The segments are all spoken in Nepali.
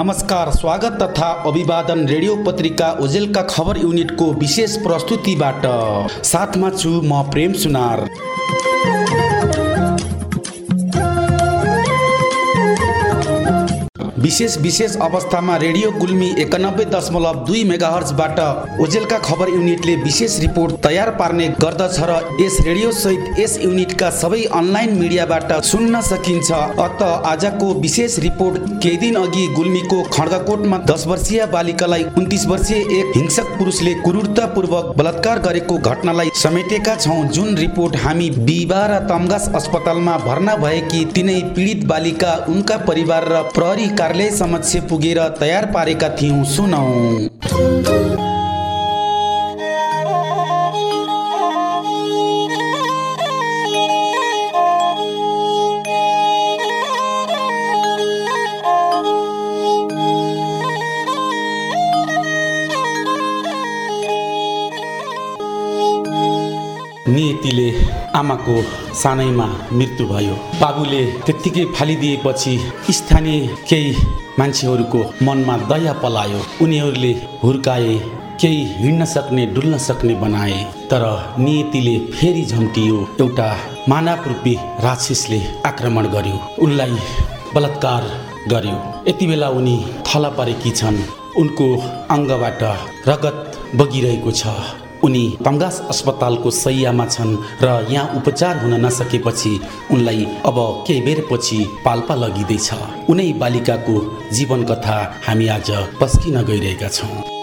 नमस्कार स्वागत तथा अभिवादन रेडियो पत्रिका ओजेलका खबर युनिटको विशेष प्रस्तुतिबाट। साथमा छु म प्रेम सुनार। विशेष विशेष अवस्थामा रेडियो गुल्मी एकानब्बे दशमलव दुई मेगाहर्जबाट ओजेलका खबर युनिटले विशेष रिपोर्ट तयार पार्ने गर्दछ र यस रेडियो सहित यस युनिटका सबै अनलाइन मिडियाबाट सुन्न सकिन्छ। अत आजको विशेष रिपोर्ट केही दिन अघि गुल्मीको खड्गाकोटमा दस वर्षीय बालिकालाई उन्तिस वर्षीय एक हिंसक पुरुषले क्रूरतापूर्वक बलात्कार गरेको घटनालाई समेटेका छौँ। जुन रिपोर्ट हामी बिहिबार तमगास अस्पतालमा भर्ना भएकी तिनै पीडित बालिका उनका परिवार र प्रहरी कार्यालय समक्ष पुगेर तयार पारेका थियौँ सुनौ। नियतिले आमाको सानैमा मृत्यु भयो। बाबुले त्यत्तिकै फालिदिएपछि स्थानीय केही मान्छेहरूको मनमा दया पलायो। उनीहरूले हुर्काए केही हिँड्न सक्ने डुल्न सक्ने बनाए। तर नियतिले फेरि झम्टियो एउटा मानवरूपी राक्षसले आक्रमण गर्यो। उनलाई बलात्कार गर्यो। यति बेला उनी थला परेकी छन्। उनको अङ्गबाट रगत बगिरहेको छ। उनी तङ्गास अस्पतालको सैयामा छन् र यहाँ उपचार हुन नसकेपछि उनलाई अब केही बेरपछि पाल्पा लगिँदैछ। उनै बालिकाको जीवन कथा हामी आज पस्किन गइरहेका छौँ।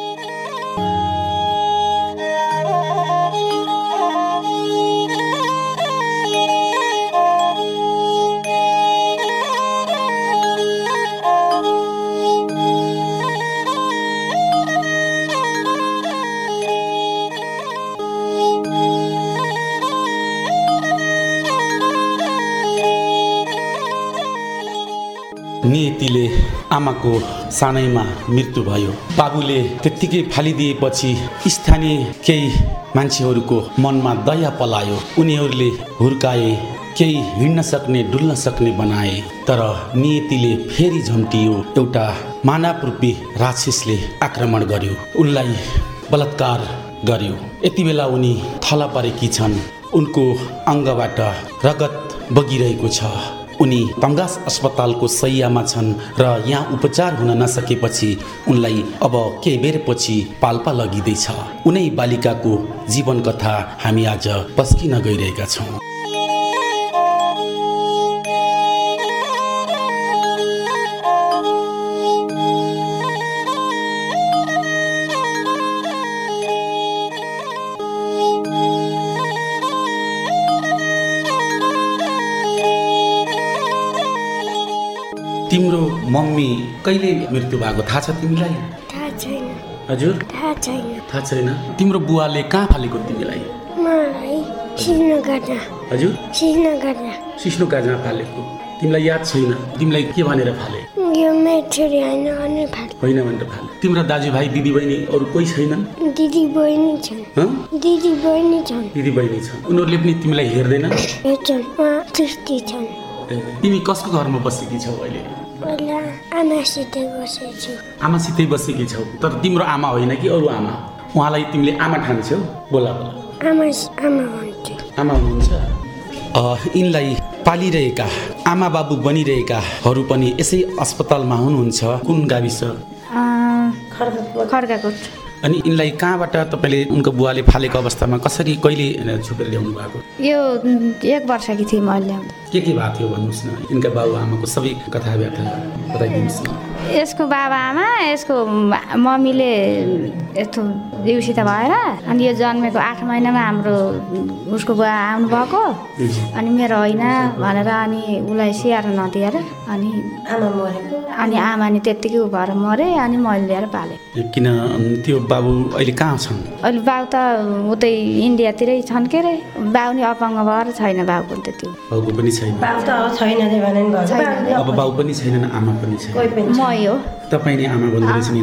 आमाको सानैमा मृत्यु भयो। बाबुले त्यत्तिकै फालिदिएपछि स्थानीय केही मान्छेहरूको मनमा दया पलायो। उनीहरूले हुर्काए केही हिँड्न सक्ने डुल्न सक्ने बनाए। तर नियतिले फेरि झम्टियो एउटा मानवरूपी राक्षसले आक्रमण गर्यो। उनलाई बलात्कार गर्यो। यति बेला उनी थला परेकी छन्। उनको अङ्गबाट रगत बगिरहेको छ। उनी तङ्गास अस्पतालको सैयामा छन् र यहाँ उपचार हुन नसकेपछि उनलाई अब केही बेरपछि पाल्पा लगिँदैछ। उनै बालिकाको जीवन कथा हामी आज पस्किन गइरहेका छौँ। तिम्रो मम्मी कहिले मृत्यु भएको थाहा छ तिमीलाई? थाहा छैन। हजुर। थाहा छैन। थाहा छैन। तिम्रो बुवाले कहाँ फालेको तिमीलाई? हजुर। सिस्नो काजमा फालेको। तिमीलाई याद छैन। तिमीलाई के भनेर फाले? होइन भनेर फाले। तिम्रो दाजुभाइ दिदीबहिनी अरू कोही छैनन्? दिदी बहिनी छन्? दिदी बहिनी छन्। दिदीबहिनी छन्। उनीहरूले पनि तिमीलाई हेर्दैन? तिमी कसको घरमा बसेकी छौ अहिले? पहिला आमासित बसेको छु। आमासितै बसेकी छौ। तर तिम्रो आमा होइन कि अरू आमा? उहाँलाई तिमीले आमा ठान्छौ? बोला बोला। आमा आमा भन्छु आमा हुनुहुन्छ? अ, यिनलाई पालिरहेका आमा बाबु बनिरहेकाहरू पनि यसै अस्पतालमा हुनुहुन्छ। कुन गाविस? खड्गाकोट अनि यिनलाई कहाँबाट तपाईँले उनको बुवाले फालेको अवस्थामा कसरी कहिले छुपेर ल्याउनु भएको? यो एक वर्षकी थिएँ मैले ल्याउँदा के के भएको थियो भन्नुहोस् न? यिनका बाबु आमाको सबै कथा व्यथा बताइदिनुहोस् यसको बाबा आमा यसको मम्मीले यस्तो दिउसित भएर अनि यो जन्मेको आठ महिनामा हाम्रो उसको बुवा आउनुभएको। अनि मेरो होइन भनेर अनि उसलाई स्याहार्न नदिएर अनि आमा मरेको अनि आमा नि त्यत्तिकै उ भएर मरे अनि मैले ल्याएर पालेँ। किन? त्यो बाबु अहिले कहाँ छन्? अहिले बाउ त उतै इन्डियातिरै छन् के अरे? बाउ नि अपाङ्ग भएर छैन पनि त्यति बाउको पनि छैन। बाउ त छैन रे भने नि घर छैन। अब बाउ पनि छैनन् आमा पनि छैन। कोही पनि मै हो। तपाईँ नै आमा भन्दो रहेछन्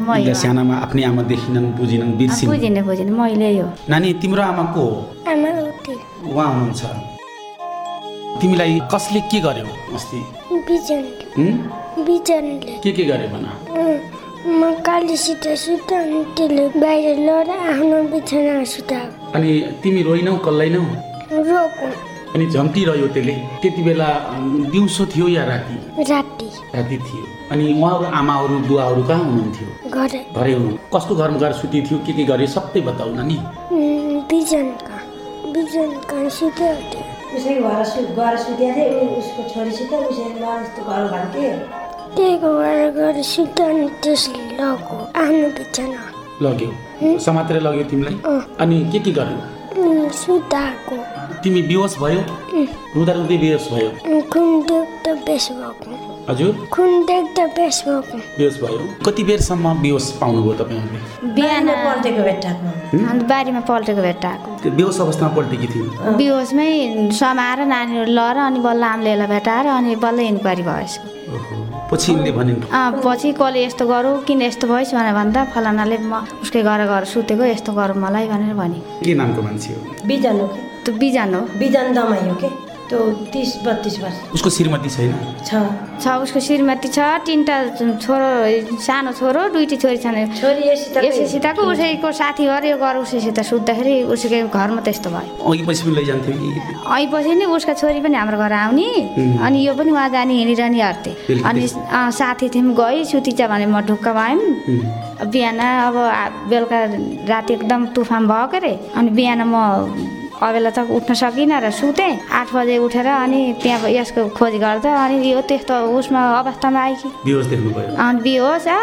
सानामा आफ्नै आमा देखिनन् बुझिनन् बिर्सिन्। बुझिनँ बुझिनँ मैले हो नानी तिम्रो आमा को हो आमा उहाँ हुनुहुन्छ। तिमीलाई कसले के गर्यो अस्ति? बिजनले। के के गर्यो भन? म कालीसित सुत अनि त्यसले बाहिर लएर आफ्नो बिछाना सुताएको अनि तिमी रोइनौ कल्लाइनौ रोको अनि झम्टिरह्यो त्यसले। त्यति बेला दिउँसो थियो या राति? राति। राति थियो। अनि उहाँहरू आमाहरू बुवाहरू कहाँ हुनुहुन्थ्यो? घर। घरै हुनु। कस्तो घरमा गएर सुति थियो? के के गरे? सबै बताउ न। नि बिजनका। बिजनका सुत्यो त्यो। उसै घर सु गएर सुतेको थिएँ। ऊ उसको छोरीसित उसै ल यस्तो घर भन्थे। त्यहीको भएर गएर सुत्यो अनि त्यसले लगो। आफ्नो बिछाना लग्यो। समातेर लग्यो तिमीलाई। अनि के के गर्यो? सुताएको। तिमी बेहोस भयो? रुँदा रुँदै बेहोस भयो। उम्, खुन देख्दा बेस भएको। हजुर। बेहोस भयो। कति बेरसम्म बेहोस पाउनुभयो तपाईँहरूले? बिहान पल्टेको भेट्टाको अन्त बारीमा पल्टेको भेट्टाएको त्यो बेहोस अवस्थामा पल्टेकी थिइन् बिहोसमै समाएर नानीहरू लएर अनि बल्ल आम्लेलाई भेटाएर अनि बल्ल इन्क्वायरी भयो यसको। पछि यिनले भनिन् पछि कसले यस्तो गरौँ? किन यस्तो भइस् भनेर भन्दा फलानाले म उसकै घर घर सुतेको यस्तो गरौँ मलाई भनेर भने के नामको मान्छे हो? बिजन हो कि? त्यो बिजन हो। बिजन दमाई हो कि? त्यो तिस बत्तिस वर्ष। उसको श्रीमती छैन? छ। छ उसको श्रीमती छ तिनवटा छोरो सानो छोरो दुइटी छोरी छन्। छोरी यसित यसैसितको उसैको साथी घर यो घर उसैसित सुत्दाखेरि उसैको घरमा त्यस्तो भयो। अघि पछि पनि लैजान्थ्यो कि? ऐपछि नि उसका छोरी पनि हाम्रो घर आउने अनि यो पनि उहाँ जाने हिँडिरहने हर्थे अनि साथी थियौँ गई सुतिचा भने म ढुक्क भयौँ उम्, बिहान अब बेलुका राति एकदम तुफान भयो के अरे अनि बिहान म अबेला त उठ्न सकिनँ र सुतेँ। आठ बजे उठेर अनि त्यहाँ यसको खोज गर्दा अनि यो त्यस्तो उसमा अवस्थामा आयो कि अनि बिहोस आ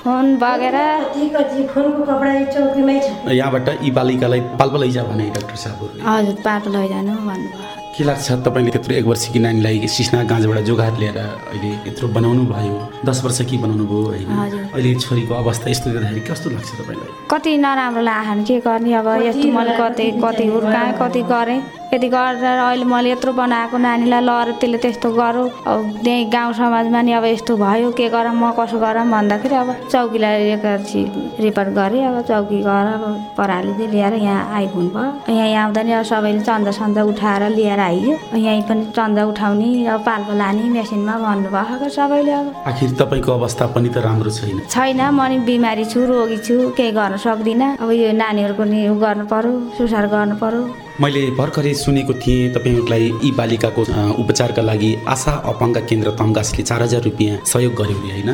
खुन बगेर। कति कति खुनको कपडा यो चौकीमै छ। यहाँबाट यी बालिकालाई पाल्पा लैजा भने डाक्टर साहबहरूले। हजुर पाटो लैजानु भन्नुभयो। के लाग्छ तपाईँले त्यत्रो एक वर्षकी नानीलाई सिस्ना गाँजबाट जोगाएर ल्याएर अहिले यत्रो बनाउनु भयो? दस वर्ष कि बनाउनु भयो होइन। अहिले छोरीको अवस्था यस्तो देख्दाखेरि कस्तो लाग्छ तपाईँलाई? कति नराम्रो लाग्यो के गर्ने? अब यस्तो मैले कति कति हुर्काएँ कति गरेँ। यति गरेर अहिले मैले यत्रो बनाएको नानीलाई लएर त्यसले त्यस्तो गरौँ। अब त्यहीँ गाउँ समाजमा नि अब यस्तो भयो के गरौँ म कसो गरौँ भन्दाखेरि अब चौकीलाई एकर्सी रिपोर्ट गरेँ। अब चौकी गएर अब परालीले ल्याएर यहाँ आइपुग्नु भयो। यहाँ आउँदा नि अब सबैले चन्दा सन्दा उठाएर लिएर आइयो। यहीँ पनि चन्दा उठाउने अब पाल्पो लाने मेसिनमा भन्नुभएको सबैले अब। आखिर तपाईँको अवस्था पनि त राम्रो छैन। छैन म नि बिमारी छु रोगी छु केही गर्न सक्दिनँ। अब यो नानीहरूको नि गर्नु पर्यो सुसार गर्नु पर्यो। मैले भर्खरै सुनेको थिएँ तपाईँहरूलाई यी बालिकाको उपचारका लागि आशा अपाङ्ग केन्द्र तम्गासले चार हजार रुपियाँ सहयोग गर्यो नि होइन?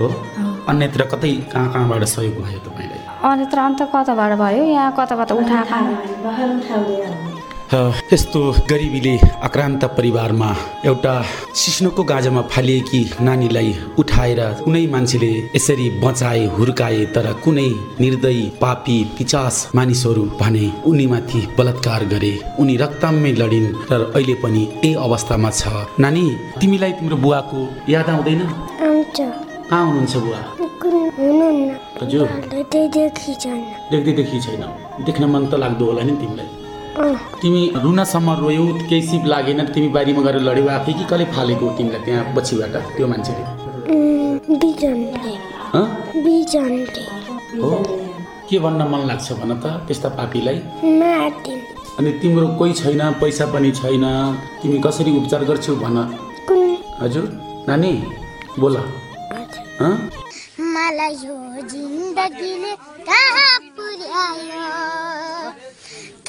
हो? अन्यत्र कतै कहाँ कहाँबाट सहयोग भयो तपाईँलाई? अन्यत्र अन्त कताबाट भयो? यहाँ कता कता अ, यस्तो गरिबीले आक्रान्त परिवारमा एउटा सिस्नोको गाजामा फालिएकी नानीलाई उठाएर कुनै मान्छेले यसरी बचाए हुर्काए तर कुनै निर्दयी पापी पिचास मानिसहरू भने उनीमाथि बलात्कार गरे। उनी रक्तमै लडिन् र अहिले पनि यही अवस्थामा छ। नानी तिमीलाई तिम्रो बुवाको याद आउँदैन? कहाँ हुनुहुन्छ बुवा? हजुर। त्यही छैन। देख्न मन त लाग्दो होला नि तिमीलाई। तिमी रुनसम्म रोयौ केही सिप लागेन तिमी बारीमा गएर लड्यौ आफै कि कसले फालेको तिमीलाई त्यहाँ पछिबाट त्यो मान्छेले? उम्, बिजनले। हँ? के भन्न मन लाग्छ भन त त्यस्ता पापीलाई? अनि तिम्रो कोही छैन पैसा पनि छैन तिमी कसरी उपचार गर्छौ भन? हजुर नानी बोला? मलाई यो जिन्दगीले कहाँ पुर्यायो?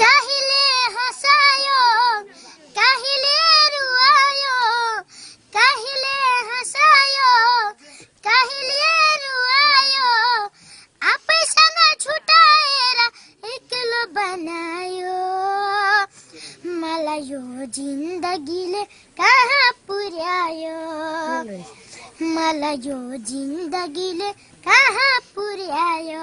कहिले हँसायो कहिले रुवायो कहिले हँसायो कहिले रुवायो आफैसँग छुटाएर एक्लो बनायो मलाई यो जिन्दगीले कहाँ पुर्यायो? मलाई यो जिन्दगीले कहाँ पुर्यायो?